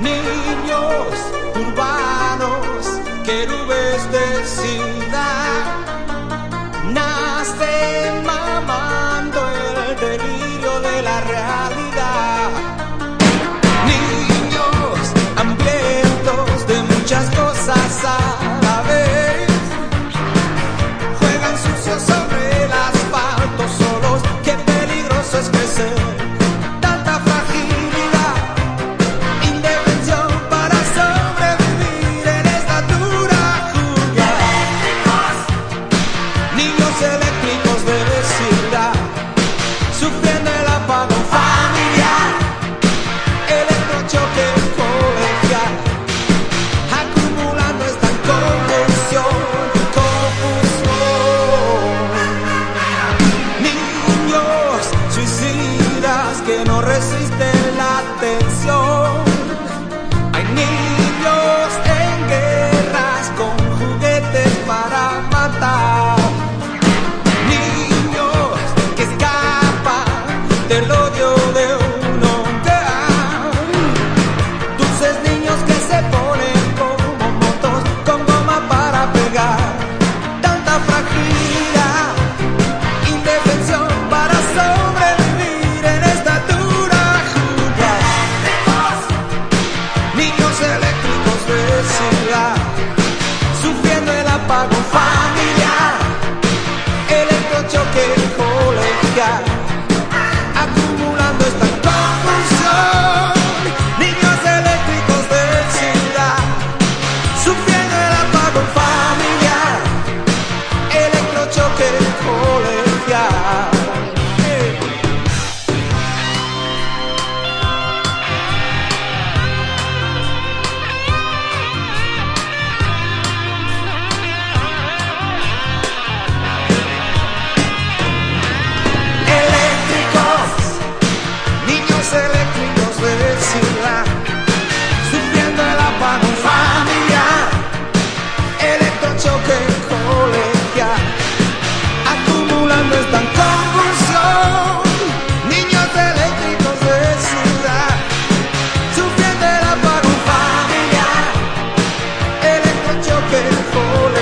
niños urbanos, querubes de ciudad, nacen mamando el delirio de la realidad. resisten la tensión. full